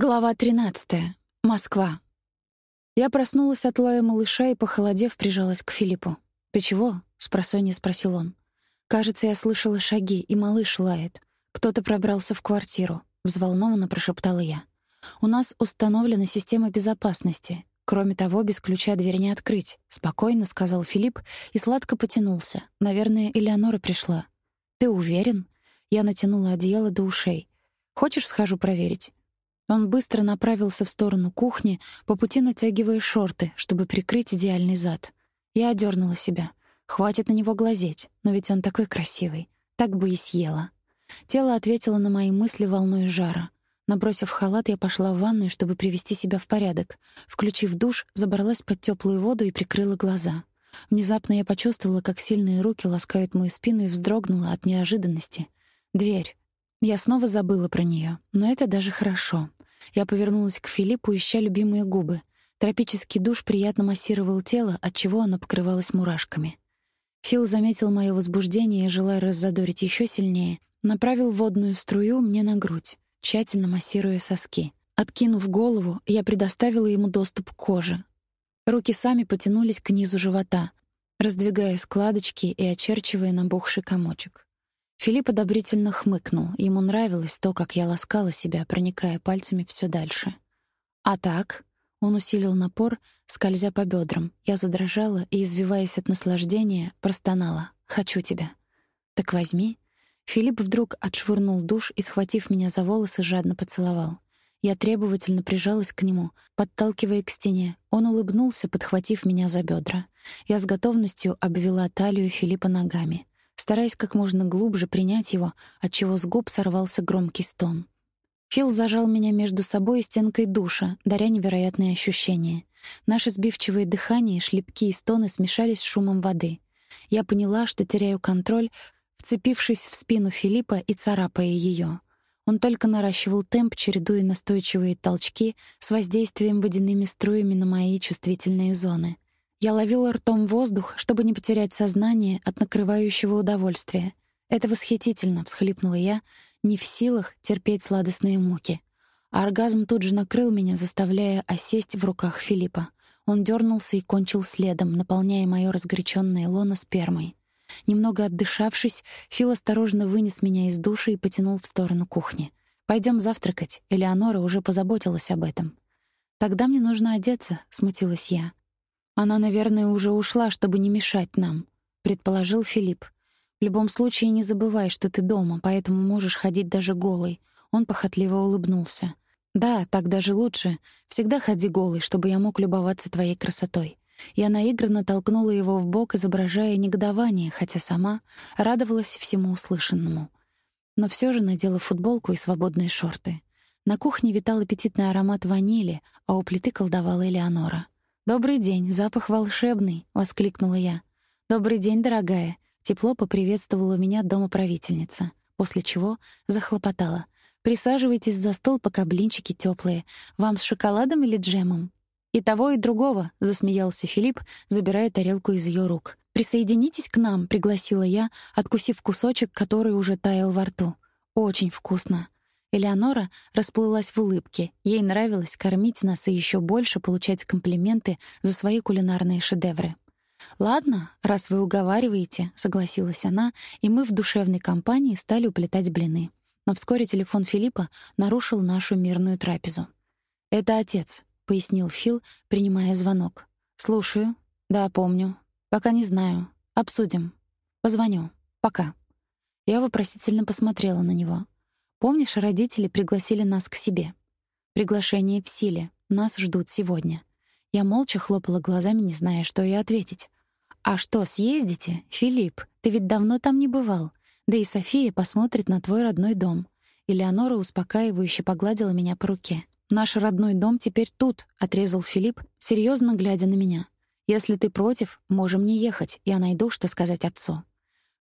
Глава 13. Москва. Я проснулась от лая малыша и, похолодев, прижалась к Филиппу. «Ты чего?» — спросонья спросил он. «Кажется, я слышала шаги, и малыш лает. Кто-то пробрался в квартиру», — взволнованно прошептала я. «У нас установлена система безопасности. Кроме того, без ключа дверь не открыть», — спокойно сказал Филипп и сладко потянулся. «Наверное, Элеонора пришла». «Ты уверен?» Я натянула одеяло до ушей. «Хочешь, схожу проверить?» Он быстро направился в сторону кухни, по пути натягивая шорты, чтобы прикрыть идеальный зад. Я одернула себя. Хватит на него глазеть, но ведь он такой красивый. Так бы и съела. Тело ответило на мои мысли волной жара. Набросив халат, я пошла в ванную, чтобы привести себя в порядок. Включив душ, забралась под теплую воду и прикрыла глаза. Внезапно я почувствовала, как сильные руки ласкают мою спину и вздрогнула от неожиданности. Дверь. Я снова забыла про нее, но это даже хорошо. Я повернулась к Филиппу, ища любимые губы. Тропический душ приятно массировал тело, от чего оно покрывалось мурашками. Фил заметил мое возбуждение и, желая раззадорить еще сильнее, направил водную струю мне на грудь, тщательно массируя соски. Откинув голову, я предоставила ему доступ к коже. Руки сами потянулись к низу живота, раздвигая складочки и очерчивая набухший комочек. Филипп одобрительно хмыкнул. Ему нравилось то, как я ласкала себя, проникая пальцами все дальше. «А так?» Он усилил напор, скользя по бедрам. Я задрожала и, извиваясь от наслаждения, простонала. «Хочу тебя». «Так возьми». Филипп вдруг отшвырнул душ и, схватив меня за волосы, жадно поцеловал. Я требовательно прижалась к нему, подталкивая к стене. Он улыбнулся, подхватив меня за бедра. Я с готовностью обвела талию Филиппа ногами стараясь как можно глубже принять его, отчего с губ сорвался громкий стон. Фил зажал меня между собой и стенкой душа, даря невероятные ощущения. Наши сбивчивые дыхания, шлепки и стоны смешались с шумом воды. Я поняла, что теряю контроль, вцепившись в спину Филиппа и царапая ее. Он только наращивал темп, чередуя настойчивые толчки с воздействием водяными струями на мои чувствительные зоны — я ловила ртом воздух, чтобы не потерять сознание от накрывающего удовольствия. «Это восхитительно», — всхлипнула я, не в силах терпеть сладостные муки. А оргазм тут же накрыл меня, заставляя осесть в руках Филиппа. Он дернулся и кончил следом, наполняя моё разгоряченное лоно спермой. Немного отдышавшись, Фил осторожно вынес меня из души и потянул в сторону кухни. Пойдем завтракать. Элеонора уже позаботилась об этом. Тогда мне нужно одеться, смутилась я. Она, наверное, уже ушла, чтобы не мешать нам, предположил Филипп. В любом случае не забывай, что ты дома, поэтому можешь ходить даже голой. Он похотливо улыбнулся. Да, так даже лучше. Всегда ходи голой, чтобы я мог любоваться твоей красотой. Я наигранно толкнула его в бок, изображая негодование, хотя сама радовалась всему услышанному. Но все же надела футболку и свободные шорты. На кухне витал аппетитный аромат ванили, а у плиты колдовала Элеонора. «Добрый день, запах волшебный!» — воскликнула я. «Добрый день, дорогая!» — тепло поприветствовала меня домоправительница, после чего захлопотала. «Присаживайтесь за стол, пока блинчики теплые. Вам с шоколадом или джемом?» «И того, и другого», — засмеялся Филипп, забирая тарелку из ее рук. «Присоединитесь к нам», — пригласила я, откусив кусочек, который уже таял во рту. «Очень вкусно». Элеонора расплылась в улыбке. Ей нравилось кормить нас и еще больше получать комплименты за свои кулинарные шедевры. «Ладно, раз вы уговариваете», — согласилась она, и мы в душевной компании стали уплетать блины. Но вскоре телефон Филиппа нарушил нашу мирную трапезу. «Это отец», — пояснил Фил, принимая звонок. «Слушаю. Да, помню. Пока не знаю. Обсудим. Позвоню. Пока». Я вопросительно посмотрела на него. Помнишь, родители пригласили нас к себе? Приглашение в силе. Нас ждут сегодня. Я молча хлопала глазами, не зная, что ей ответить. «А что, съездите? Филипп, ты ведь давно там не бывал. Да и София посмотрит на твой родной дом». Элеонора успокаивающе погладила меня по руке. «Наш родной дом теперь тут», — отрезал Филипп, серьезно глядя на меня. «Если ты против, можем не ехать, я найду, что сказать отцу».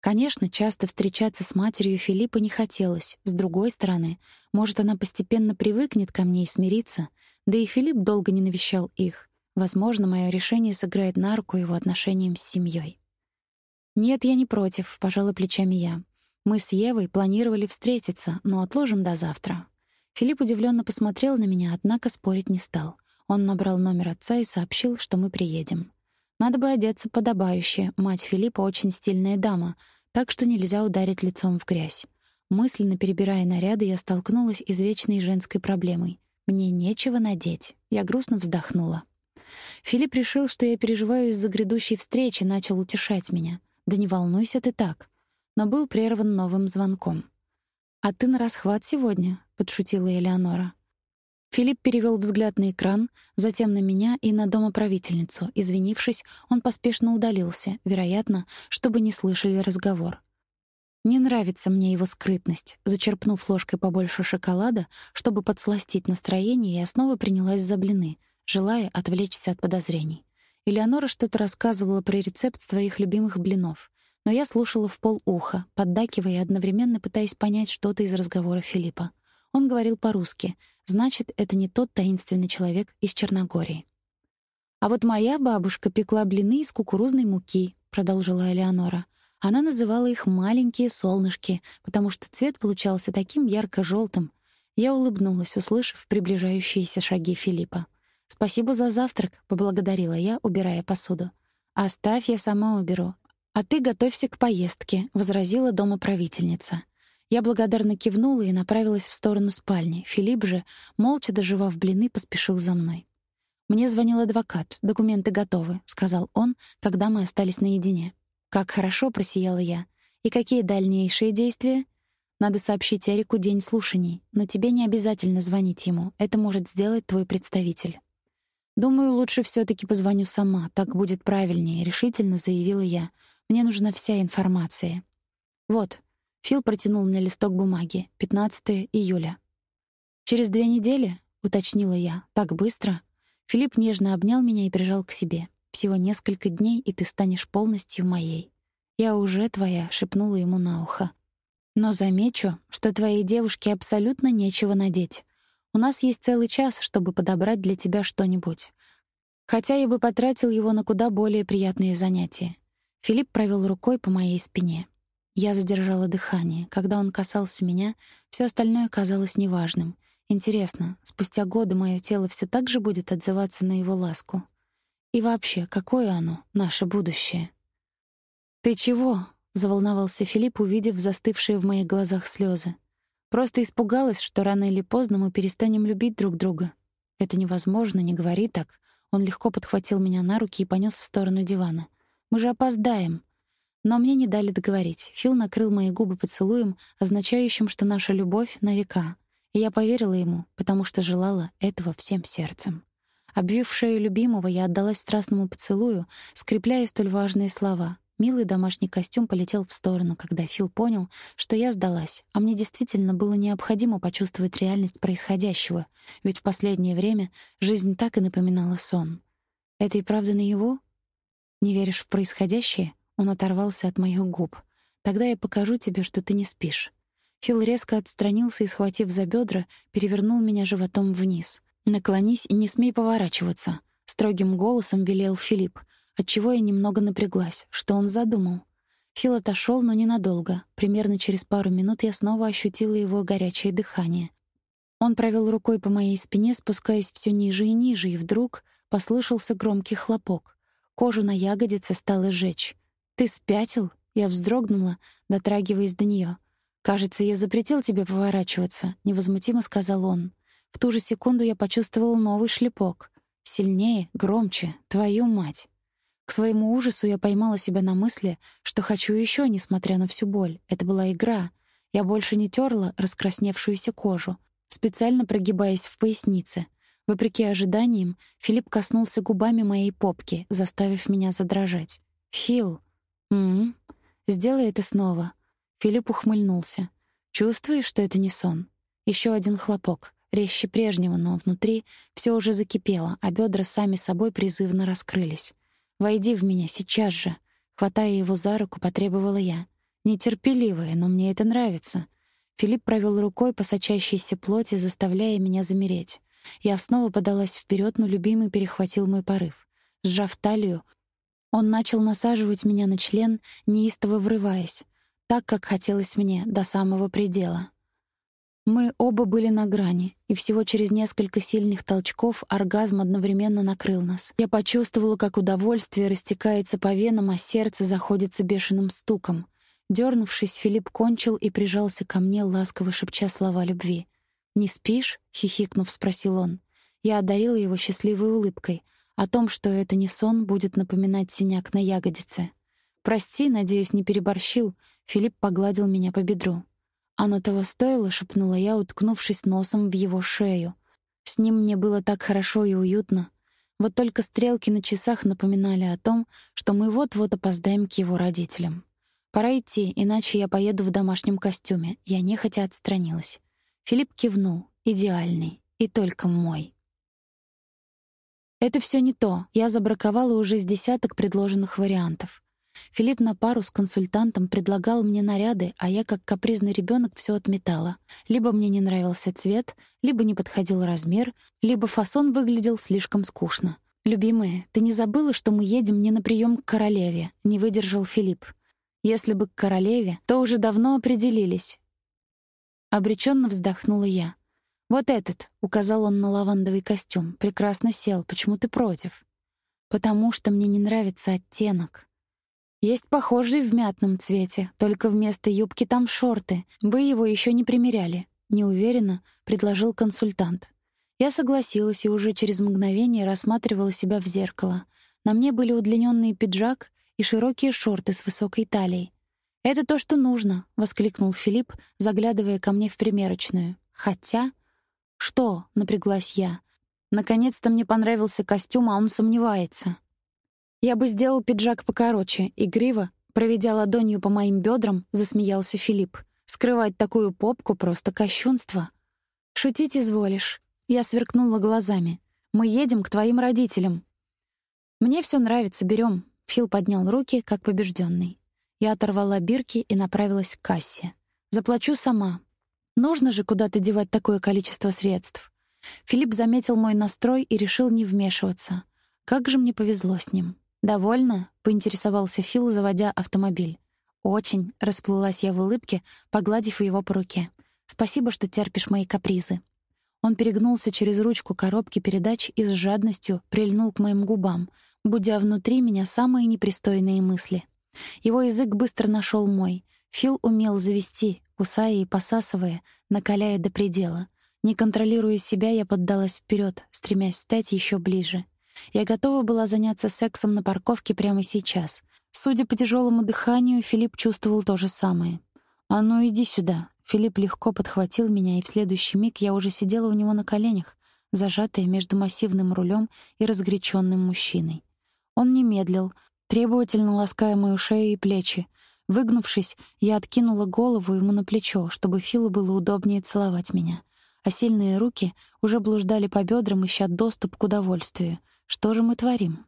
Конечно, часто встречаться с матерью Филиппа не хотелось. С другой стороны, может, она постепенно привыкнет ко мне и смирится. Да и Филипп долго не навещал их. Возможно, мое решение сыграет на руку его отношениям с семьей. «Нет, я не против», — пожала плечами я. «Мы с Евой планировали встретиться, но отложим до завтра». Филипп удивленно посмотрел на меня, однако спорить не стал. Он набрал номер отца и сообщил, что мы приедем. Надо бы одеться подобающе. Мать Филиппа очень стильная дама, так что нельзя ударить лицом в грязь. Мысленно перебирая наряды, я столкнулась с вечной женской проблемой. Мне нечего надеть. Я грустно вздохнула. Филипп решил, что я переживаю из-за грядущей встречи, начал утешать меня. «Да не волнуйся ты так». Но был прерван новым звонком. «А ты на расхват сегодня?» — подшутила Элеонора. Филипп перевел взгляд на экран, затем на меня и на домоправительницу. Извинившись, он поспешно удалился, вероятно, чтобы не слышали разговор. Не нравится мне его скрытность. Зачерпнув ложкой побольше шоколада, чтобы подсластить настроение, я снова принялась за блины, желая отвлечься от подозрений. Элеонора что-то рассказывала про рецепт своих любимых блинов, но я слушала в полуха, поддакивая и одновременно пытаясь понять что-то из разговора Филиппа. Он говорил по-русски, значит, это не тот таинственный человек из Черногории. «А вот моя бабушка пекла блины из кукурузной муки», — продолжила Элеонора. Она называла их «маленькие солнышки», потому что цвет получался таким ярко желтым Я улыбнулась, услышав приближающиеся шаги Филиппа. «Спасибо за завтрак», — поблагодарила я, убирая посуду. «Оставь, я сама уберу. А ты готовься к поездке», — возразила домоправительница. Я благодарно кивнула и направилась в сторону спальни. Филипп же, молча доживав блины, поспешил за мной. «Мне звонил адвокат. Документы готовы», — сказал он, когда мы остались наедине. «Как хорошо!» — просияла я. «И какие дальнейшие действия?» «Надо сообщить Эрику день слушаний, но тебе не обязательно звонить ему. Это может сделать твой представитель». «Думаю, лучше все таки позвоню сама. Так будет правильнее», — решительно заявила я. «Мне нужна вся информация». «Вот, Фил протянул мне листок бумаги. 15 июля. «Через две недели?» — уточнила я. «Так быстро?» Филипп нежно обнял меня и прижал к себе. «Всего несколько дней, и ты станешь полностью моей». «Я уже твоя», — шепнула ему на ухо. «Но замечу, что твоей девушке абсолютно нечего надеть. У нас есть целый час, чтобы подобрать для тебя что-нибудь. Хотя я бы потратил его на куда более приятные занятия». Филипп провел рукой по моей спине. Я задержала дыхание. Когда он касался меня, все остальное казалось неважным. Интересно, спустя годы мое тело все так же будет отзываться на его ласку? И вообще, какое оно, наше будущее? «Ты чего?» — заволновался Филипп, увидев застывшие в моих глазах слезы. «Просто испугалась, что рано или поздно мы перестанем любить друг друга. Это невозможно, не говори так». Он легко подхватил меня на руки и понес в сторону дивана. «Мы же опоздаем». Но мне не дали договорить. Фил накрыл мои губы поцелуем, означающим, что наша любовь на века. И я поверила ему, потому что желала этого всем сердцем. Обвив шею любимого, я отдалась страстному поцелую, скрепляя столь важные слова. Милый домашний костюм полетел в сторону, когда Фил понял, что я сдалась, а мне действительно было необходимо почувствовать реальность происходящего, ведь в последнее время жизнь так и напоминала сон. Это и правда наяву? Не веришь в происходящее? Он оторвался от моих губ. «Тогда я покажу тебе, что ты не спишь». Фил резко отстранился и, схватив за бедра, перевернул меня животом вниз. «Наклонись и не смей поворачиваться», — строгим голосом велел Филипп, отчего я немного напряглась. Что он задумал? Фил отошел, но ненадолго. Примерно через пару минут я снова ощутила его горячее дыхание. Он провел рукой по моей спине, спускаясь все ниже и ниже, и вдруг послышался громкий хлопок. Кожу на ягодице стало жечь. «Ты спятил?» Я вздрогнула, дотрагиваясь до нее. «Кажется, я запретил тебе поворачиваться», — невозмутимо сказал он. В ту же секунду я почувствовал новый шлепок. Сильнее, громче, твою мать. К своему ужасу я поймала себя на мысли, что хочу еще, несмотря на всю боль. Это была игра. Я больше не терла раскрасневшуюся кожу, специально прогибаясь в пояснице. Вопреки ожиданиям, Филипп коснулся губами моей попки, заставив меня задрожать. «Фил!» «М-м, сделай это снова». Филипп ухмыльнулся. «Чувствуешь, что это не сон?» Еще один хлопок, резче прежнего, но внутри все уже закипело, а бедра сами собой призывно раскрылись. «Войди в меня сейчас же!» Хватая его за руку, потребовала я. Нетерпеливая, но мне это нравится. Филипп провел рукой по сочащейся плоти, заставляя меня замереть. Я снова подалась вперед, но любимый перехватил мой порыв. Сжав талию, он начал насаживать меня на член, неистово врываясь, так, как хотелось мне, до самого предела. Мы оба были на грани, и всего через несколько сильных толчков оргазм одновременно накрыл нас. Я почувствовала, как удовольствие растекается по венам, а сердце заходится бешеным стуком. Дернувшись, Филипп кончил и прижался ко мне, ласково шепча слова любви. «Не спишь?» — хихикнув, спросил он. Я одарила его счастливой улыбкой. О том, что это не сон, будет напоминать синяк на ягодице. «Прости, надеюсь, не переборщил», — Филипп погладил меня по бедру. «Оно того стоило», — шепнула я, уткнувшись носом в его шею. С ним мне было так хорошо и уютно. Вот только стрелки на часах напоминали о том, что мы вот-вот опоздаем к его родителям. Пора идти, иначе я поеду в домашнем костюме. Я нехотя отстранилась. Филипп кивнул. Идеальный. И только мой. Это все не то. Я забраковала уже с десяток предложенных вариантов. Филипп на пару с консультантом предлагал мне наряды, а я, как капризный ребенок, все отметала. Либо мне не нравился цвет, либо не подходил размер, либо фасон выглядел слишком скучно. «Любимая, ты не забыла, что мы едем не на прием к королеве?» — не выдержал Филипп. Если бы к королеве, то уже давно определились. Обреченно вздохнула я. Вот этот, указал он на лавандовый костюм, прекрасно сел. Почему ты против? Потому что мне не нравится оттенок. Есть похожий в мятном цвете, только вместо юбки там шорты. Вы его еще не примеряли. Неуверенно предложил консультант. Я согласилась и уже через мгновение рассматривала себя в зеркало. На мне были удлиненный пиджак и широкие шорты с высокой талией. «Это то, что нужно», — воскликнул Филипп, заглядывая ко мне в примерочную. «Хотя...» «Что?» — напряглась я. «Наконец-то мне понравился костюм, а он сомневается». «Я бы сделал пиджак покороче», — игриво, проведя ладонью по моим бедрам, засмеялся Филипп. «Скрывать такую попку — просто кощунство». «Шутить изволишь». Я сверкнула глазами. «Мы едем к твоим родителям». «Мне все нравится, берем. Фил поднял руки, как побежденный. Я оторвала бирки и направилась к кассе. «Заплачу сама. Нужно же куда-то девать такое количество средств». Филипп заметил мой настрой и решил не вмешиваться. Как же мне повезло с ним. «Довольно?» — поинтересовался Фил, заводя автомобиль. «Очень», — расплылась я в улыбке, погладив его по руке. «Спасибо, что терпишь мои капризы». Он перегнулся через ручку коробки передач и с жадностью прильнул к моим губам, будя внутри меня самые непристойные мысли. Его язык быстро нашел мой. Фил умел завести, кусая и посасывая, накаляя до предела. Не контролируя себя, я поддалась вперед, стремясь стать еще ближе. Я готова была заняться сексом на парковке прямо сейчас. Судя по тяжелому дыханию, Филипп чувствовал то же самое. «А ну, иди сюда». Филипп легко подхватил меня, и в следующий миг я уже сидела у него на коленях, зажатая между массивным рулем и разгоряченным мужчиной. Он не медлил, требовательно лаская мою шею и плечи. Выгнувшись, я откинула голову ему на плечо, чтобы Филу было удобнее целовать меня. А сильные руки уже блуждали по бедрам, ища доступ к удовольствию. Что же мы творим?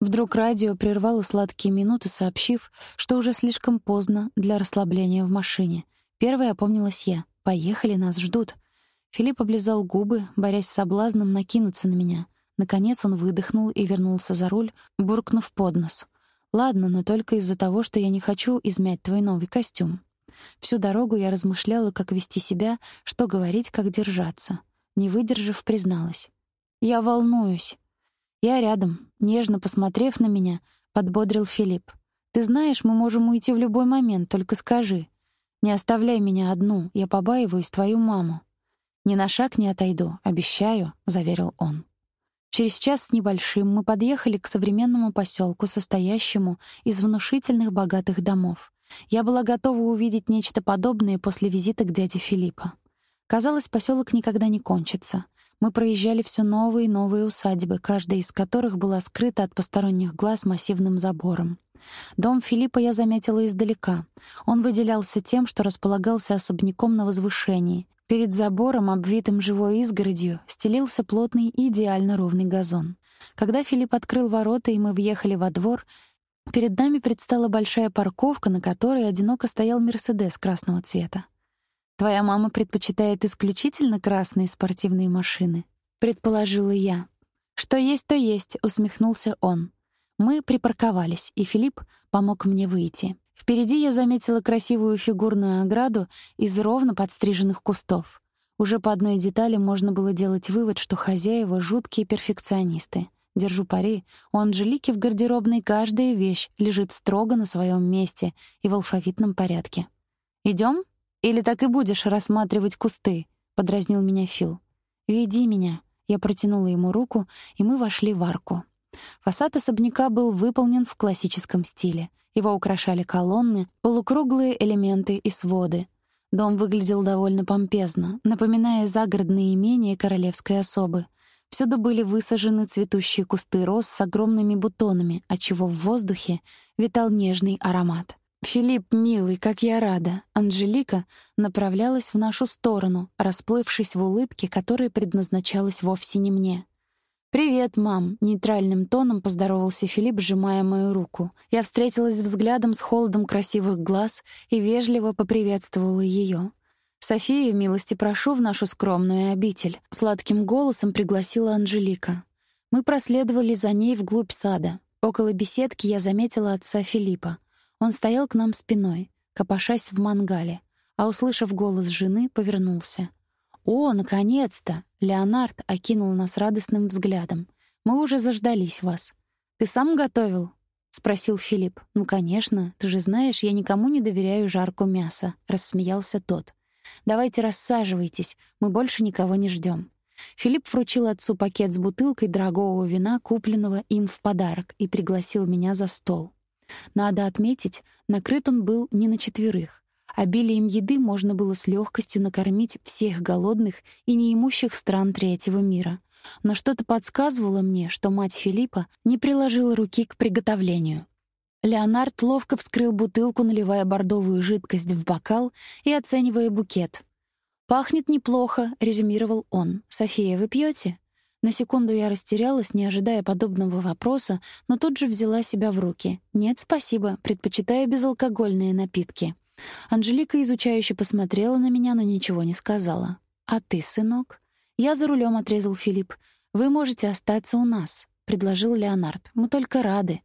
Вдруг радио прервало сладкие минуты, сообщив, что уже слишком поздно для расслабления в машине. Первая опомнилась я. «Поехали, нас ждут». Филипп облизал губы, борясь с соблазном накинуться на меня. Наконец он выдохнул и вернулся за руль, буркнув под нос. «Ладно, но только из-за того, что я не хочу измять твой новый костюм». Всю дорогу я размышляла, как вести себя, что говорить, как держаться. Не выдержав, призналась. «Я волнуюсь». «Я рядом», нежно посмотрев на меня, подбодрил Филипп. «Ты знаешь, мы можем уйти в любой момент, только скажи. Не оставляй меня одну, я побаиваюсь твою маму». «Ни на шаг не отойду, обещаю», — заверил он. Через час с небольшим мы подъехали к современному поселку, состоящему из внушительных богатых домов. Я была готова увидеть нечто подобное после визита к дяде Филиппа. Казалось, поселок никогда не кончится. Мы проезжали все новые и новые усадьбы, каждая из которых была скрыта от посторонних глаз массивным забором. Дом Филиппа я заметила издалека. Он выделялся тем, что располагался особняком на возвышении, Перед забором, обвитым живой изгородью, стелился плотный и идеально ровный газон. Когда Филипп открыл ворота, и мы въехали во двор, перед нами предстала большая парковка, на которой одиноко стоял «Мерседес» красного цвета. «Твоя мама предпочитает исключительно красные спортивные машины», — предположила я. «Что есть, то есть», — усмехнулся он. Мы припарковались, и Филипп помог мне выйти. Впереди я заметила красивую фигурную ограду из ровно подстриженных кустов. Уже по одной детали можно было делать вывод, что хозяева — жуткие перфекционисты. Держу пари, у Анжелики в гардеробной каждая вещь лежит строго на своем месте и в алфавитном порядке. Идем? Или так и будешь рассматривать кусты?» — подразнил меня Фил. «Веди меня». Я протянула ему руку, и мы вошли в арку. Фасад особняка был выполнен в классическом стиле. Его украшали колонны, полукруглые элементы и своды. Дом выглядел довольно помпезно, напоминая загородные имения королевской особы. Всюду были высажены цветущие кусты роз с огромными бутонами, отчего в воздухе витал нежный аромат. «Филипп, милый, как я рада!» Анжелика направлялась в нашу сторону, расплывшись в улыбке, которая предназначалась вовсе не мне. «Привет, мам!» — нейтральным тоном поздоровался Филипп, сжимая мою руку. Я встретилась взглядом с холодом красивых глаз и вежливо поприветствовала ее. «София, милости прошу в нашу скромную обитель», — сладким голосом пригласила Анжелика. Мы проследовали за ней вглубь сада. Около беседки я заметила отца Филиппа. Он стоял к нам спиной, копошась в мангале, а, услышав голос жены, повернулся. «О, наконец-то!» — Леонард окинул нас радостным взглядом. «Мы уже заждались вас. Ты сам готовил?» — спросил Филипп. «Ну, конечно. Ты же знаешь, я никому не доверяю жарку мяса», — рассмеялся тот. Давайте рассаживайтесь, мы больше никого не ждем. Филипп вручил отцу пакет с бутылкой дорогого вина, купленного им в подарок, и пригласил меня за стол. Надо отметить, накрыт он был не на четверых. Обилием еды можно было с легкостью накормить всех голодных и неимущих стран третьего мира. Но что-то подсказывало мне, что мать Филиппа не приложила руки к приготовлению. Леонард ловко вскрыл бутылку, наливая бордовую жидкость в бокал и оценивая букет. «Пахнет неплохо», — резюмировал он. «София, вы пьете?» На секунду я растерялась, не ожидая подобного вопроса, но тут же взяла себя в руки. «Нет, спасибо, предпочитаю безалкогольные напитки». Анжелика изучающе посмотрела на меня, но ничего не сказала. «А ты, сынок?» «Я за рулем отрезал Филипп. «Вы можете остаться у нас», — предложил Леонард. «Мы только рады».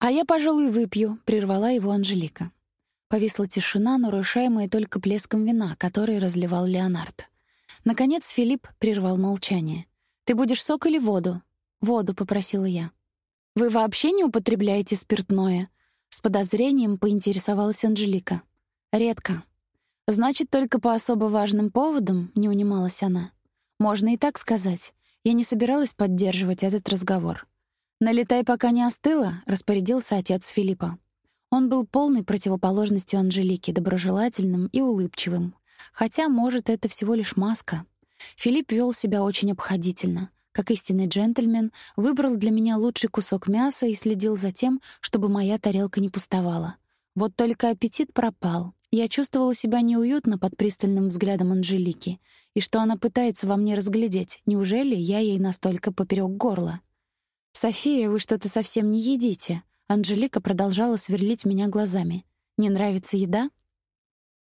«А я, пожалуй, выпью», — прервала его Анжелика. Повисла тишина, нарушаемая только плеском вина, который разливал Леонард. Наконец Филипп прервал молчание. «Ты будешь сок или воду?» «Воду», — попросила я. «Вы вообще не употребляете спиртное?» С подозрением поинтересовалась Анжелика. «Редко». «Значит, только по особо важным поводам?» — не унималась она. «Можно и так сказать. Я не собиралась поддерживать этот разговор. «Налетай, пока не остыло», — распорядился отец Филиппа. Он был полной противоположностью Анжелики, доброжелательным и улыбчивым. Хотя, может, это всего лишь маска. Филипп вел себя очень обходительно. Как истинный джентльмен, выбрал для меня лучший кусок мяса и следил за тем, чтобы моя тарелка не пустовала. Вот только аппетит пропал. Я чувствовала себя неуютно под пристальным взглядом Анжелики, и что она пытается во мне разглядеть. Неужели я ей настолько поперек горла? «София, вы что-то совсем не едите». Анжелика продолжала сверлить меня глазами. «Не нравится еда?»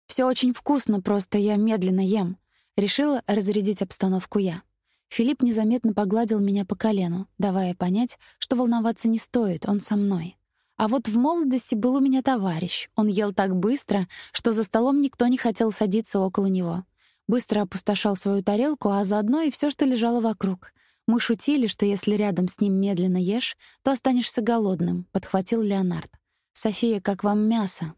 «Все очень вкусно, просто я медленно ем». Решила разрядить обстановку я. Филипп незаметно погладил меня по колену, давая понять, что волноваться не стоит, он со мной. А вот в молодости был у меня товарищ. Он ел так быстро, что за столом никто не хотел садиться около него. Быстро опустошал свою тарелку, а заодно и все, что лежало вокруг. Мы шутили, что если рядом с ним медленно ешь, то останешься голодным, подхватил Леонард. София, как вам мясо?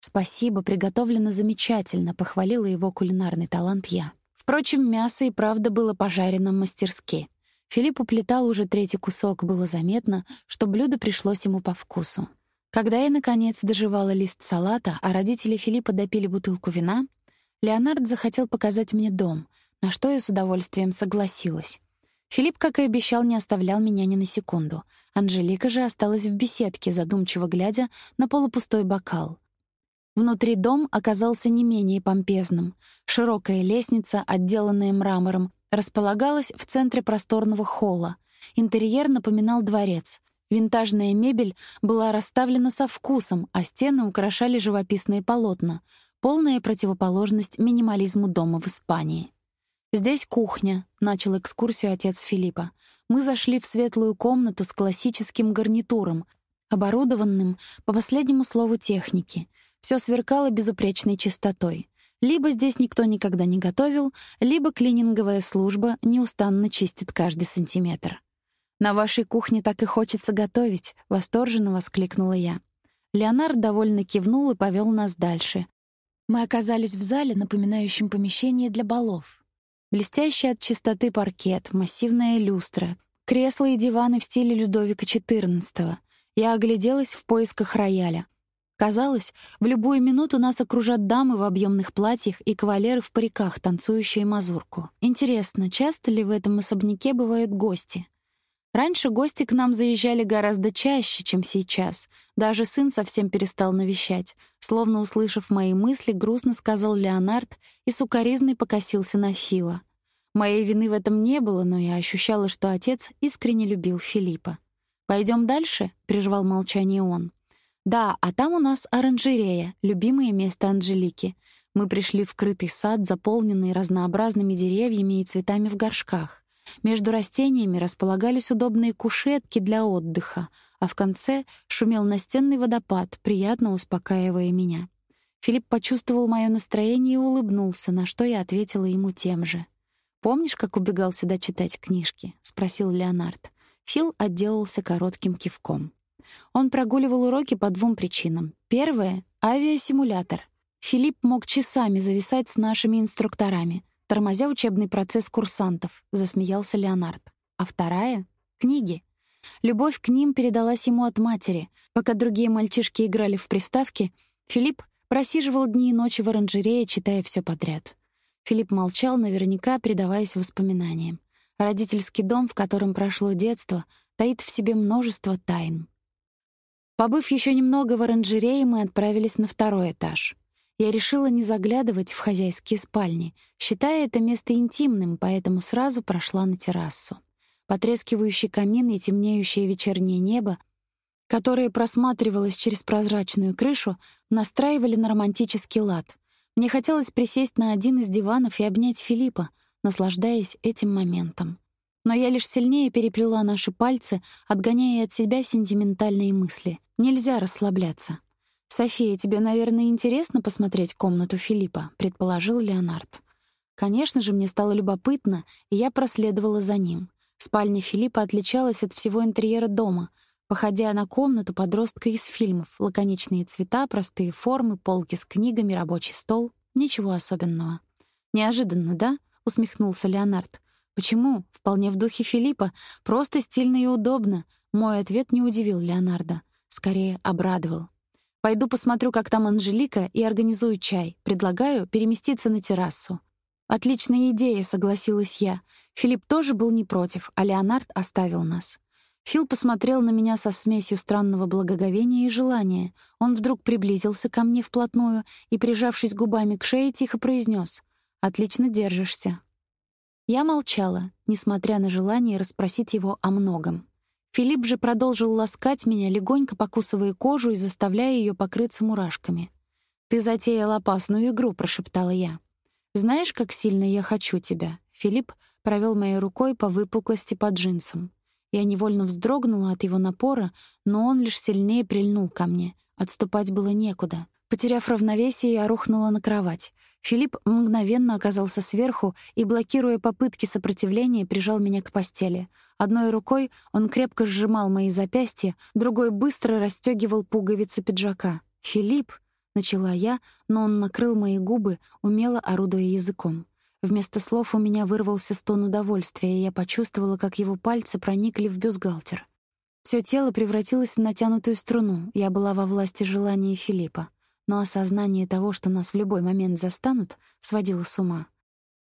Спасибо, приготовлено замечательно, похвалила его кулинарный талант я. Впрочем, мясо и правда было пожарено мастерски. Филипп уплетал уже третий кусок, было заметно, что блюдо пришлось ему по вкусу. Когда я наконец доживала лист салата, а родители Филиппа допили бутылку вина, Леонард захотел показать мне дом, на что я с удовольствием согласилась. Филипп, как и обещал, не оставлял меня ни на секунду. Анжелика же осталась в беседке, задумчиво глядя на полупустой бокал. Внутри дом оказался не менее помпезным. Широкая лестница, отделанная мрамором, располагалась в центре просторного холла. Интерьер напоминал дворец. Винтажная мебель была расставлена со вкусом, а стены украшали живописные полотна, полная противоположность минимализму дома в Испании. «Здесь кухня», — начал экскурсию отец Филиппа. Мы зашли в светлую комнату с классическим гарнитуром, оборудованным по последнему слову техники. Все сверкало безупречной чистотой. Либо здесь никто никогда не готовил, либо клининговая служба неустанно чистит каждый сантиметр. «На вашей кухне так и хочется готовить», — восторженно воскликнула я. Леонард довольно кивнул и повел нас дальше. Мы оказались в зале, напоминающем помещение для балов. Блестящий от чистоты паркет, массивная люстра, кресла и диваны в стиле Людовика XIV. Я огляделась в поисках рояля. Казалось, в любую минуту нас окружат дамы в объемных платьях и кавалеры в париках, танцующие мазурку. Интересно, часто ли в этом особняке бывают гости? Раньше гости к нам заезжали гораздо чаще, чем сейчас. Даже сын совсем перестал навещать. Словно услышав мои мысли, грустно сказал Леонард и сукоризной покосился на Фила. Моей вины в этом не было, но я ощущала, что отец искренне любил Филиппа. Пойдем дальше?» — прервал молчание он. «Да, а там у нас оранжерея, любимое место Анжелики. Мы пришли в крытый сад, заполненный разнообразными деревьями и цветами в горшках. Между растениями располагались удобные кушетки для отдыха, а в конце шумел настенный водопад, приятно успокаивая меня. Филипп почувствовал мое настроение и улыбнулся, на что я ответила ему тем же. «Помнишь, как убегал сюда читать книжки?» — спросил Леонард. Фил отделался коротким кивком. Он прогуливал уроки по двум причинам. Первое — авиасимулятор. Филипп мог часами зависать с нашими инструкторами — тормозя учебный процесс курсантов, засмеялся Леонард. А вторая книги. Любовь к ним передалась ему от матери. Пока другие мальчишки играли в приставки, Филипп просиживал дни и ночи в оранжерее, читая все подряд. Филипп молчал, наверняка предаваясь воспоминаниям. Родительский дом, в котором прошло детство, таит в себе множество тайн. Побыв еще немного в оранжерее, мы отправились на второй этаж. Я решила не заглядывать в хозяйские спальни, считая это место интимным, поэтому сразу прошла на террасу. Потрескивающий камин и темнеющее вечернее небо, которое просматривалось через прозрачную крышу, настраивали на романтический лад. Мне хотелось присесть на один из диванов и обнять Филиппа, наслаждаясь этим моментом. Но я лишь сильнее переплела наши пальцы, отгоняя от себя сентиментальные мысли. Нельзя расслабляться. «София, тебе, наверное, интересно посмотреть комнату Филиппа», — предположил Леонард. Конечно же, мне стало любопытно, и я проследовала за ним. Спальня Филиппа отличалась от всего интерьера дома, походя на комнату подростка из фильмов. Лаконичные цвета, простые формы, полки с книгами, рабочий стол. Ничего особенного. «Неожиданно, да?» — усмехнулся Леонард. «Почему? Вполне в духе Филиппа. Просто стильно и удобно». Мой ответ не удивил Леонарда. Скорее, обрадовал. Пойду посмотрю, как там Анжелика, и организую чай. Предлагаю переместиться на террасу. Отличная идея, согласилась я. Филипп тоже был не против, а Леонард оставил нас. Фил посмотрел на меня со смесью странного благоговения и желания. Он вдруг приблизился ко мне вплотную и, прижавшись губами к шее, тихо произнес: "Отлично держишься". Я молчала, несмотря на желание расспросить его о многом. Филипп же продолжил ласкать меня, легонько покусывая кожу и заставляя ее покрыться мурашками. «Ты затеял опасную игру», — прошептала я. «Знаешь, как сильно я хочу тебя?» Филипп провел моей рукой по выпуклости под джинсом. Я невольно вздрогнула от его напора, но он лишь сильнее прильнул ко мне. Отступать было некуда. Потеряв равновесие, я рухнула на кровать. Филипп мгновенно оказался сверху и, блокируя попытки сопротивления, прижал меня к постели. Одной рукой он крепко сжимал мои запястья, другой быстро расстегивал пуговицы пиджака. «Филипп!» — начала я, но он накрыл мои губы, умело орудуя языком. Вместо слов у меня вырвался стон удовольствия, и я почувствовала, как его пальцы проникли в бюстгальтер. Всё тело превратилось в натянутую струну. Я была во власти желания Филиппа но осознание того, что нас в любой момент застанут, сводило с ума.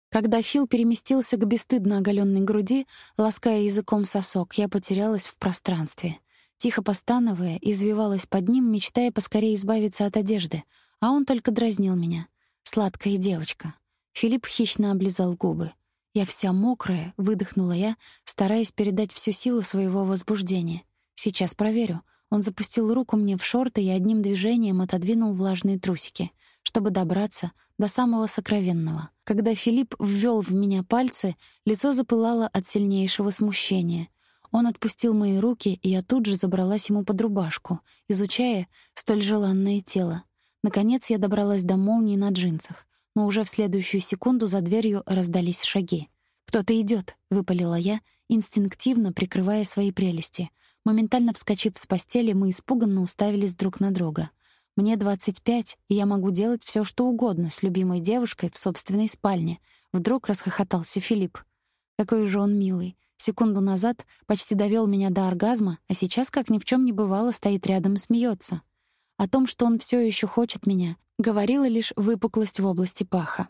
Когда Фил переместился к бесстыдно оголенной груди, лаская языком сосок, я потерялась в пространстве. Тихо постановая, извивалась под ним, мечтая поскорее избавиться от одежды, а он только дразнил меня. «Сладкая девочка». Филипп хищно облизал губы. «Я вся мокрая», — выдохнула я, стараясь передать всю силу своего возбуждения. «Сейчас проверю». Он запустил руку мне в шорты и одним движением отодвинул влажные трусики, чтобы добраться до самого сокровенного. Когда Филипп ввел в меня пальцы, лицо запылало от сильнейшего смущения. Он отпустил мои руки, и я тут же забралась ему под рубашку, изучая столь желанное тело. Наконец я добралась до молнии на джинсах, но уже в следующую секунду за дверью раздались шаги. «Кто-то идет, выпалила я, инстинктивно прикрывая свои прелести. Моментально вскочив с постели, мы испуганно уставились друг на друга. Мне 25, и я могу делать все, что угодно с любимой девушкой в собственной спальне. Вдруг расхохотался Филипп. Какой же он милый. Секунду назад почти довел меня до оргазма, а сейчас, как ни в чем не бывало, стоит рядом и смеется. О том, что он все еще хочет меня, говорила лишь выпуклость в области паха.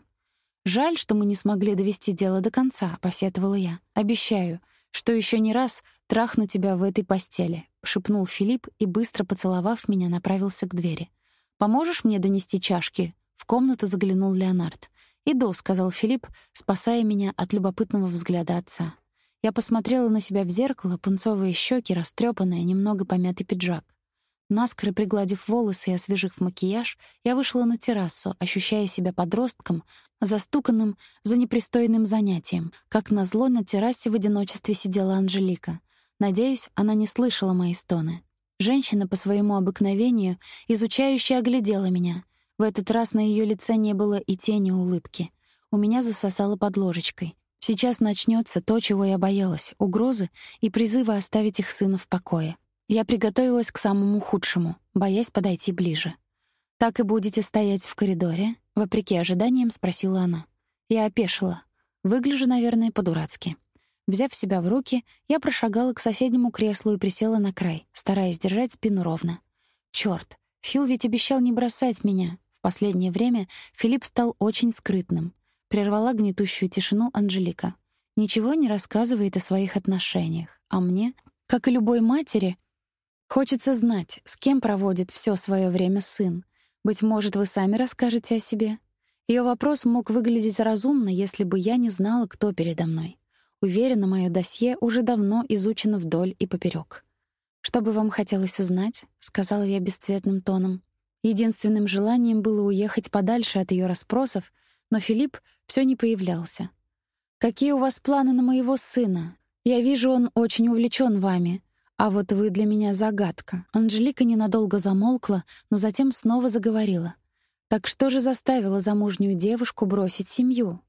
«Жаль, что мы не смогли довести дело до конца», — посетовала я. «Обещаю, что еще не раз трахну тебя в этой постели», — шепнул Филипп и, быстро поцеловав меня, направился к двери. «Поможешь мне донести чашки?» В комнату заглянул Леонард. «Иду», — сказал Филипп, спасая меня от любопытного взгляда отца. Я посмотрела на себя в зеркало, пунцовые щеки, растрепанные, немного помятый пиджак. Наскоро пригладив волосы и освежив макияж, я вышла на террасу, ощущая себя подростком, застуканным за непристойным занятием. Как назло, на террасе в одиночестве сидела Анжелика. Надеюсь, она не слышала мои стоны. Женщина по своему обыкновению изучающе оглядела меня. В этот раз на ее лице не было и тени улыбки. У меня засосало под ложечкой. Сейчас начнется то, чего я боялась — угрозы и призывы оставить их сына в покое. Я приготовилась к самому худшему, боясь подойти ближе. «Так и будете стоять в коридоре?» — вопреки ожиданиям спросила она. Я опешила. Выгляжу, наверное, по-дурацки. Взяв себя в руки, я прошагала к соседнему креслу и присела на край, стараясь держать спину ровно. Чёрт, Фил ведь обещал не бросать меня. В последнее время Филипп стал очень скрытным. Прервала гнетущую тишину Анжелика. Ничего не рассказывает о своих отношениях. А мне, как и любой матери, хочется знать, с кем проводит все свое время сын. Быть может, вы сами расскажете о себе? Ее вопрос мог выглядеть разумно, если бы я не знала, кто передо мной. Уверена, мое досье уже давно изучено вдоль и поперек. «Что бы вам хотелось узнать?» — сказала я бесцветным тоном. Единственным желанием было уехать подальше от ее расспросов, но Филипп все не появлялся. «Какие у вас планы на моего сына? Я вижу, он очень увлечен вами. А вот вы для меня загадка». Анжелика ненадолго замолкла, но затем снова заговорила. «Так что же заставило замужнюю девушку бросить семью?»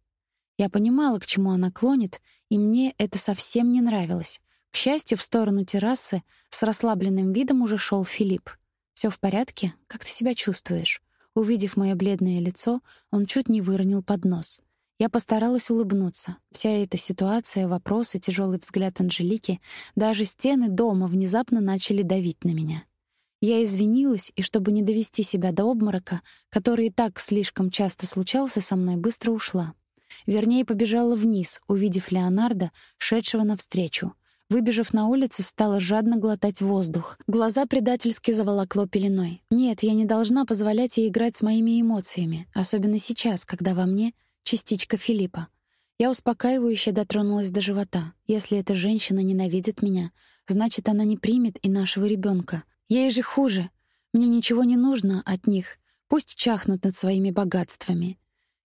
Я понимала, к чему она клонит, и мне это совсем не нравилось. К счастью, в сторону террасы с расслабленным видом уже шел Филипп. Все в порядке? Как ты себя чувствуешь?» Увидев мое бледное лицо, он чуть не выронил поднос. Я постаралась улыбнуться. Вся эта ситуация, вопросы, тяжелый взгляд Анжелики, даже стены дома внезапно начали давить на меня. Я извинилась, и чтобы не довести себя до обморока, который и так слишком часто случался со мной, быстро ушла. Вернее, побежала вниз, увидев Леонардо, шедшего навстречу. Выбежав на улицу, стала жадно глотать воздух. Глаза предательски заволокло пеленой. Нет, я не должна позволять ей играть с моими эмоциями, особенно сейчас, когда во мне частичка Филиппа. Я успокаивающе дотронулась до живота. Если эта женщина ненавидит меня, значит, она не примет и нашего ребенка. Ей же хуже. Мне ничего не нужно от них. Пусть чахнут над своими богатствами.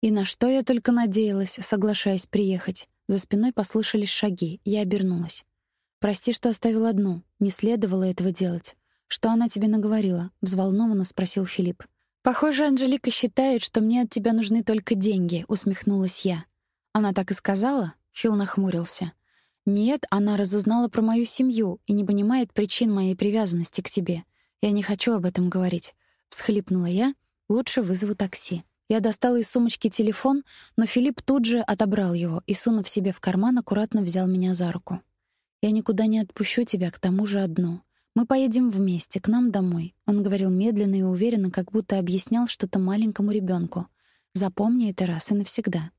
И на что я только надеялась, соглашаясь приехать. За спиной послышались шаги. Я обернулась. «Прости, что оставил одну. Не следовало этого делать. Что она тебе наговорила?» — взволнованно спросил Филипп. «Похоже, Анжелика считает, что мне от тебя нужны только деньги», — усмехнулась я. «Она так и сказала?» — Фил нахмурился. «Нет, она разузнала про мою семью и не понимает причин моей привязанности к тебе. Я не хочу об этом говорить». Всхлипнула я. «Лучше вызову такси». Я достала из сумочки телефон, но Филипп тут же отобрал его и, сунув себе в карман, аккуратно взял меня за руку. «Я никуда не отпущу тебя, к тому же одну. Мы поедем вместе, к нам домой», — он говорил медленно и уверенно, как будто объяснял что-то маленькому ребенку. «Запомни это раз и навсегда».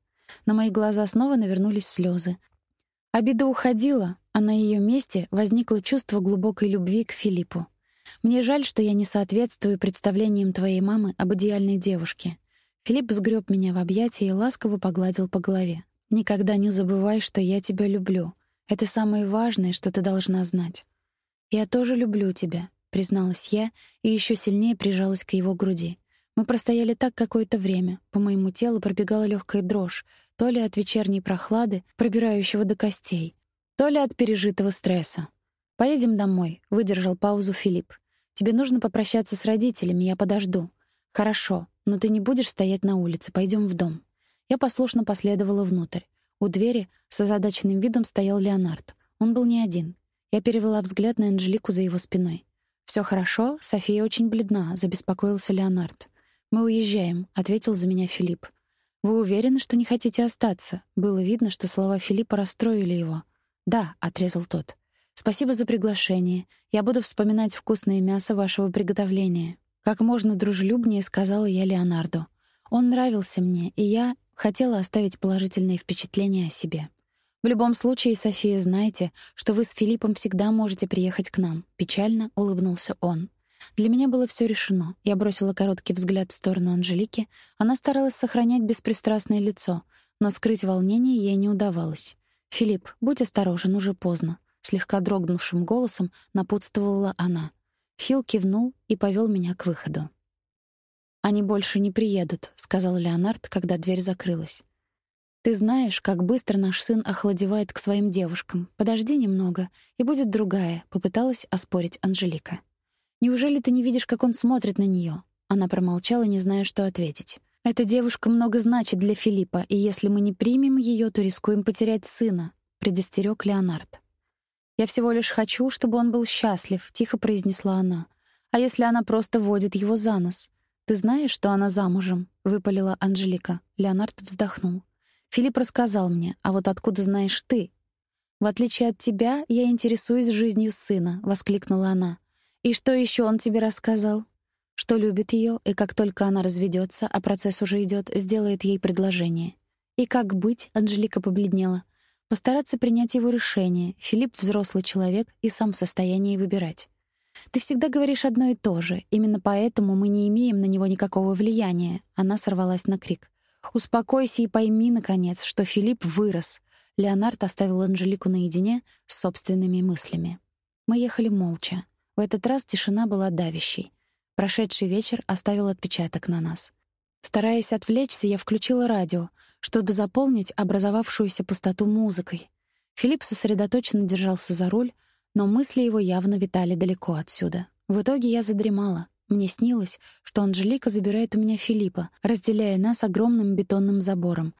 На мои глаза снова навернулись слезы. Обида уходила, а на ее месте возникло чувство глубокой любви к Филиппу. «Мне жаль, что я не соответствую представлениям твоей мамы об идеальной девушке». Филипп сгреб меня в объятия и ласково погладил по голове. «Никогда не забывай, что я тебя люблю. Это самое важное, что ты должна знать. Я тоже люблю тебя, призналась я и еще сильнее прижалась к его груди. Мы простояли так какое-то время. По моему телу пробегала легкая дрожь, то ли от вечерней прохлады, пробирающего до костей, То ли от пережитого стресса. «Поедем домой», — выдержал паузу Филипп. «Тебе нужно попрощаться с родителями, я подожду». «Хорошо, но ты не будешь стоять на улице, пойдем в дом». Я послушно последовала внутрь. У двери с озадаченным видом стоял Леонард. Он был не один. Я перевела взгляд на Анжелику за его спиной. Все хорошо, София очень бледна», — забеспокоился Леонард. «Мы уезжаем», — ответил за меня Филипп. «Вы уверены, что не хотите остаться?» Было видно, что слова Филиппа расстроили его. «Да», — отрезал тот. «Спасибо за приглашение. Я буду вспоминать вкусное мясо вашего приготовления». Как можно дружелюбнее сказала я Леонарду. Он нравился мне, и я хотела оставить положительные впечатления о себе. В любом случае, София, знайте, что вы с Филиппом всегда можете приехать к нам, печально улыбнулся он. Для меня было все решено. Я бросила короткий взгляд в сторону Анжелики. Она старалась сохранять беспристрастное лицо, но скрыть волнение ей не удавалось. Филипп, будь осторожен, уже поздно, слегка дрогнувшим голосом напутствовала она. Фил кивнул и повел меня к выходу. Они больше не приедут, сказал Леонард, когда дверь закрылась. Ты знаешь, как быстро наш сын охладевает к своим девушкам. Подожди немного, и будет другая, попыталась оспорить Анжелика. Неужели ты не видишь, как он смотрит на нее? Она промолчала, не зная, что ответить. Эта девушка много значит для Филиппа, и если мы не примем ее, то рискуем потерять сына, предостерег Леонард. Я всего лишь хочу, чтобы он был счастлив, тихо произнесла она. А если она просто водит его за нос? Ты знаешь, что она замужем? выпалила Анжелика. Леонард вздохнул. Филипп рассказал мне, а вот откуда знаешь ты? В отличие от тебя, я интересуюсь жизнью сына, воскликнула она. И что еще он тебе рассказал? Что любит ее, и как только она разведется, а процесс уже идет, сделает ей предложение. И как быть? Анжелика побледнела. Постараться принять его решение. Филипп взрослый человек и сам в состоянии выбирать. Ты всегда говоришь одно и то же. Именно поэтому мы не имеем на него никакого влияния. Она сорвалась на крик. Успокойся и пойми, наконец, что Филипп вырос. Леонард оставил Анжелику наедине с собственными мыслями. Мы ехали молча. В этот раз тишина была давящей. Прошедший вечер оставил отпечаток на нас. Стараясь отвлечься, я включила радио, чтобы заполнить образовавшуюся пустоту музыкой. Филипп сосредоточенно держался за руль, но мысли его явно витали далеко отсюда. В итоге я задремала. Мне снилось, что Анжелика забирает у меня Филиппа, разделяя нас огромным бетонным забором.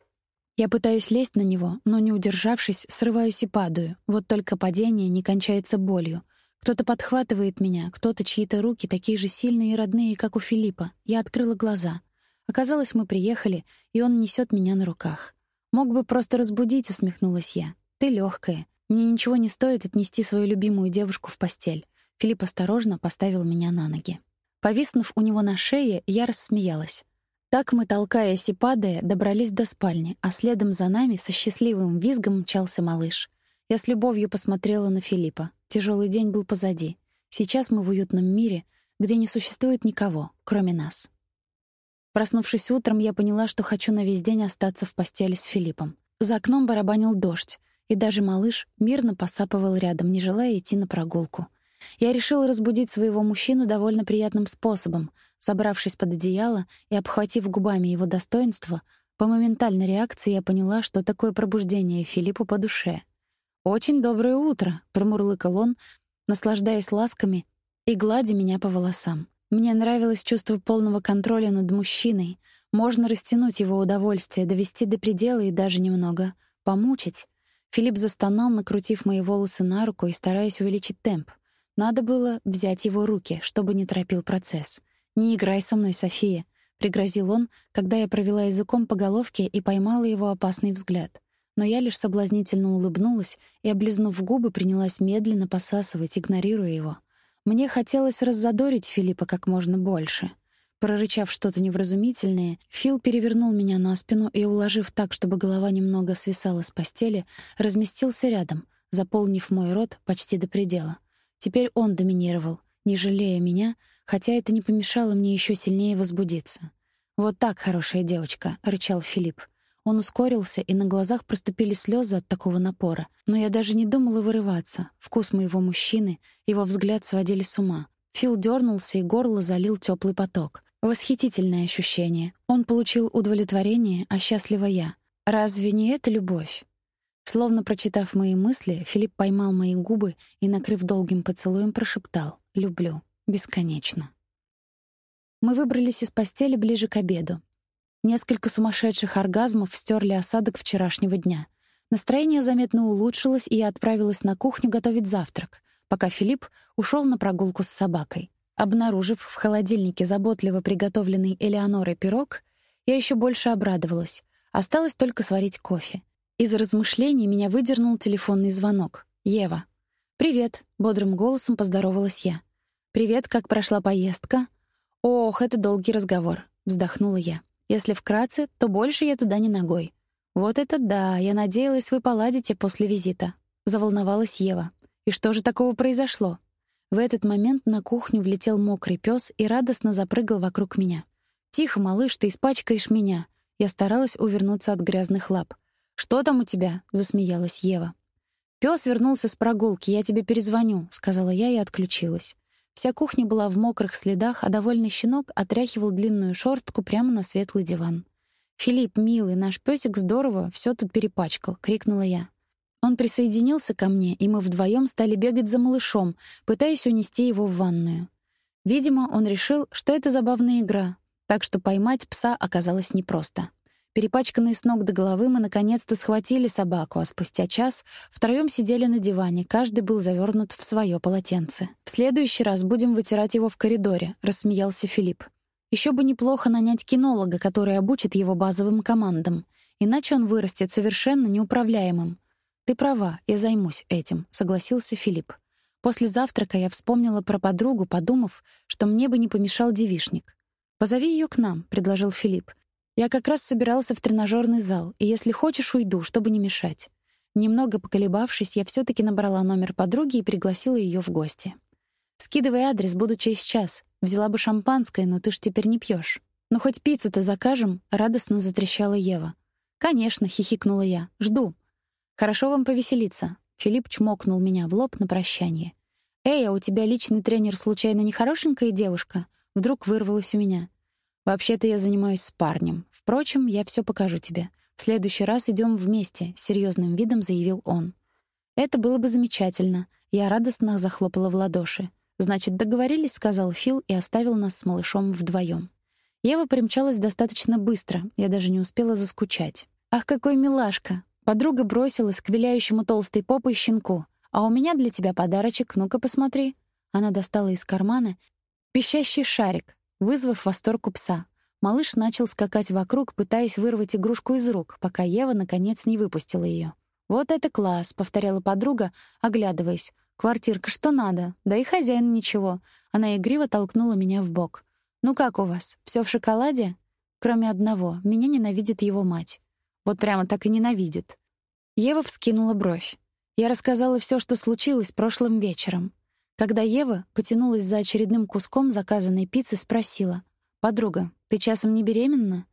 Я пытаюсь лезть на него, но не удержавшись, срываюсь и падаю. Вот только падение не кончается болью. Кто-то подхватывает меня, кто-то чьи-то руки такие же сильные и родные, как у Филиппа. Я открыла глаза. Оказалось, мы приехали, и он несет меня на руках. Мог бы просто разбудить, усмехнулась я. Ты легкая. Мне ничего не стоит отнести свою любимую девушку в постель. Филипп осторожно поставил меня на ноги. Повиснув у него на шее, я рассмеялась. Так мы, толкаясь и падая, добрались до спальни, а следом за нами со счастливым визгом мчался малыш. Я с любовью посмотрела на Филиппа. Тяжелый день был позади. Сейчас мы в уютном мире, где не существует никого, кроме нас. Проснувшись утром, я поняла, что хочу на весь день остаться в постели с Филиппом. За окном барабанил дождь, и даже малыш мирно посапывал рядом, не желая идти на прогулку — я решила разбудить своего мужчину довольно приятным способом, собравшись под одеяло и обхватив губами его достоинство, по моментальной реакции я поняла, что такое пробуждение Филиппу по душе. «Очень доброе утро», — промурлыкал он, наслаждаясь ласками и гладя меня по волосам. Мне нравилось чувство полного контроля над мужчиной. Можно растянуть его удовольствие, довести до предела и даже немного помучить. Филипп застонал, накрутив мои волосы на руку и стараясь увеличить темп. Надо было взять его руки, чтобы не торопил процесс. «Не играй со мной, София», — пригрозил он, когда я провела языком по головке и поймала его опасный взгляд. Но я лишь соблазнительно улыбнулась и, облизнув губы, принялась медленно посасывать, игнорируя его. Мне хотелось раззадорить Филиппа как можно больше. Прорычав что-то невразумительное, Фил перевернул меня на спину и, уложив так, чтобы голова немного свисала с постели, разместился рядом, заполнив мой рот почти до предела — Теперь он доминировал, не жалея меня, хотя это не помешало мне еще сильнее возбудиться. «Вот так, хорошая девочка», — рычал Филипп. Он ускорился, и на глазах проступили слезы от такого напора. Но я даже не думала вырываться. Вкус моего мужчины, его взгляд сводили с ума. Фил дернулся, и горло залил теплый поток. Восхитительное ощущение. Он получил удовлетворение, а счастлива я. Разве не это любовь? Словно прочитав мои мысли, Филипп поймал мои губы и, накрыв долгим поцелуем, прошептал «Люблю. Бесконечно». Мы выбрались из постели ближе к обеду. Несколько сумасшедших оргазмов стерли осадок вчерашнего дня. Настроение заметно улучшилось, и я отправилась на кухню готовить завтрак, пока Филипп ушел на прогулку с собакой. Обнаружив в холодильнике заботливо приготовленный Элеонорой пирог, я еще больше обрадовалась. Осталось только сварить кофе. Из размышлений меня выдернул телефонный звонок. «Ева». «Привет», — бодрым голосом поздоровалась я. «Привет, как прошла поездка?» «Ох, это долгий разговор», — вздохнула я. «Если вкратце, то больше я туда не ногой». «Вот это да, я надеялась, вы поладите после визита», — заволновалась Ева. «И что же такого произошло?» В этот момент на кухню влетел мокрый пес и радостно запрыгал вокруг меня. «Тихо, малыш, ты испачкаешь меня». Я старалась увернуться от грязных лап. «Что там у тебя?» — засмеялась Ева. «Пёс вернулся с прогулки, я тебе перезвоню», — сказала я и отключилась. Вся кухня была в мокрых следах, а довольный щенок отряхивал длинную шортку прямо на светлый диван. «Филипп, милый, наш пёсик здорово всё тут перепачкал», — крикнула я. Он присоединился ко мне, и мы вдвоем стали бегать за малышом, пытаясь унести его в ванную. Видимо, он решил, что это забавная игра, так что поймать пса оказалось непросто. Перепачканные с ног до головы, мы наконец-то схватили собаку, а спустя час втроем сидели на диване, каждый был завернут в свое полотенце. «В следующий раз будем вытирать его в коридоре», — рассмеялся Филипп. Еще бы неплохо нанять кинолога, который обучит его базовым командам, иначе он вырастет совершенно неуправляемым. «Ты права, я займусь этим», — согласился Филипп. После завтрака я вспомнила про подругу, подумав, что мне бы не помешал девишник. «Позови ее к нам», — предложил Филипп. Я как раз собирался в тренажерный зал, и если хочешь, уйду, чтобы не мешать. Немного поколебавшись, я все таки набрала номер подруги и пригласила ее в гости. «Скидывай адрес, буду через час. Взяла бы шампанское, но ты ж теперь не пьешь. «Ну, хоть пиццу-то закажем?» — радостно затрещала Ева. «Конечно», — хихикнула я. «Жду». «Хорошо вам повеселиться». Филипп чмокнул меня в лоб на прощание. «Эй, а у тебя личный тренер случайно не хорошенькая девушка?» Вдруг вырвалось у меня. «Вообще-то я занимаюсь с парнем. Впрочем, я все покажу тебе. В следующий раз идем вместе», — серьезным видом заявил он. «Это было бы замечательно». Я радостно захлопала в ладоши. «Значит, договорились», — сказал Фил и оставил нас с малышом вдвоем. Ева примчалась достаточно быстро, я даже не успела заскучать. «Ах, какой милашка!» Подруга бросилась к виляющему толстой попой щенку. «А у меня для тебя подарочек, ну-ка посмотри». Она достала из кармана пищащий шарик, вызвав восторг у пса. Малыш начал скакать вокруг, пытаясь вырвать игрушку из рук, пока Ева, наконец, не выпустила ее. «Вот это класс!» — повторяла подруга, оглядываясь. «Квартирка, что надо? Да и хозяин ничего». Она игриво толкнула меня в бок. «Ну как у вас? Все в шоколаде?» «Кроме одного. Меня ненавидит его мать». «Вот прямо так и ненавидит». Ева вскинула бровь. Я рассказала все, что случилось прошлым вечером. Когда Ева потянулась за очередным куском заказанной пиццы, спросила: "Подруга, ты часом не беременна?"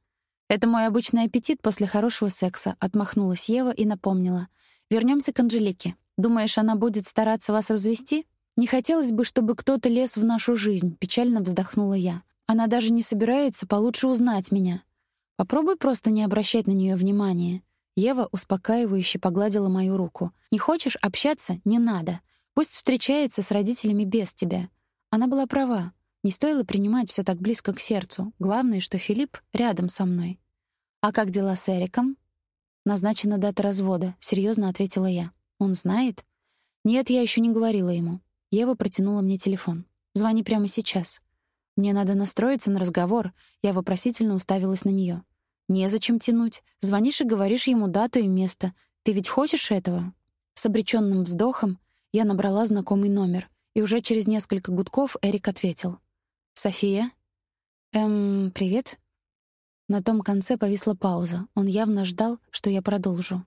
"Это мой обычный аппетит после хорошего секса", отмахнулась Ева и напомнила: Вернемся к Анжелике. Думаешь, она будет стараться вас развести? Не хотелось бы, чтобы кто-то лез в нашу жизнь", печально вздохнула я. "Она даже не собирается получше узнать меня. Попробуй просто не обращать на нее внимания". Ева успокаивающе погладила мою руку. "Не хочешь общаться не надо. Пусть встречается с родителями без тебя. Она была права. Не стоило принимать все так близко к сердцу. Главное, что Филипп рядом со мной. А как дела с Эриком? Назначена дата развода, серьезно ответила я. Он знает? Нет, я еще не говорила ему. Ева протянула мне телефон. Звони прямо сейчас. Мне надо настроиться на разговор. Я вопросительно уставилась на нее. Незачем тянуть. Звонишь и говоришь ему дату и место. Ты ведь хочешь этого? С обреченным вздохом я набрала знакомый номер, и уже через несколько гудков Эрик ответил. «София?» «Эм, привет?» На том конце повисла пауза. Он явно ждал, что я продолжу.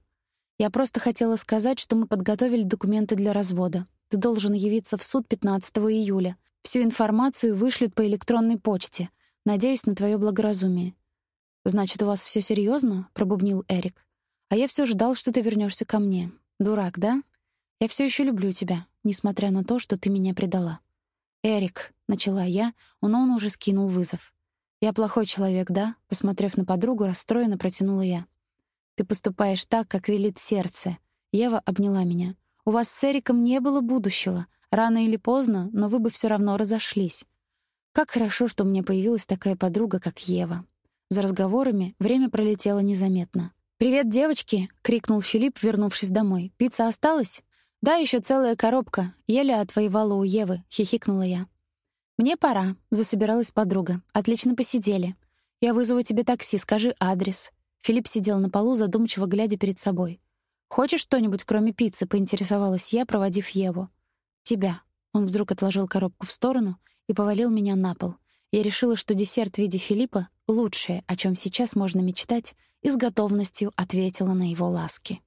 «Я просто хотела сказать, что мы подготовили документы для развода. Ты должен явиться в суд 15 июля. Всю информацию вышлют по электронной почте. Надеюсь на твое благоразумие». «Значит, у вас все серьезно? пробубнил Эрик. «А я все ждал, что ты вернешься ко мне. Дурак, да?» Я все еще люблю тебя, несмотря на то, что ты меня предала. Эрик, начала я, но он уже скинул вызов. Я плохой человек, да? Посмотрев на подругу, расстроенно протянула я. Ты поступаешь так, как велит сердце. Ева обняла меня. «У вас с Эриком не было будущего. Рано или поздно, но вы бы все равно разошлись. Как хорошо, что у меня появилась такая подруга, как Ева». За разговорами время пролетело незаметно. «Привет, девочки!» — крикнул Филипп, вернувшись домой. «Пицца осталась?» «Да, еще целая коробка. Еле отвоевала у Евы», — хихикнула я. «Мне пора», — засобиралась подруга. «Отлично посидели. Я вызову тебе такси, скажи адрес». Филипп сидел на полу, задумчиво глядя перед собой. «Хочешь что-нибудь, кроме пиццы?» — поинтересовалась я, проводив Еву. «Тебя». Он вдруг отложил коробку в сторону и повалил меня на пол. Я решила, что десерт в виде Филиппа — лучшее, о чем сейчас можно мечтать, и с готовностью ответила на его ласки.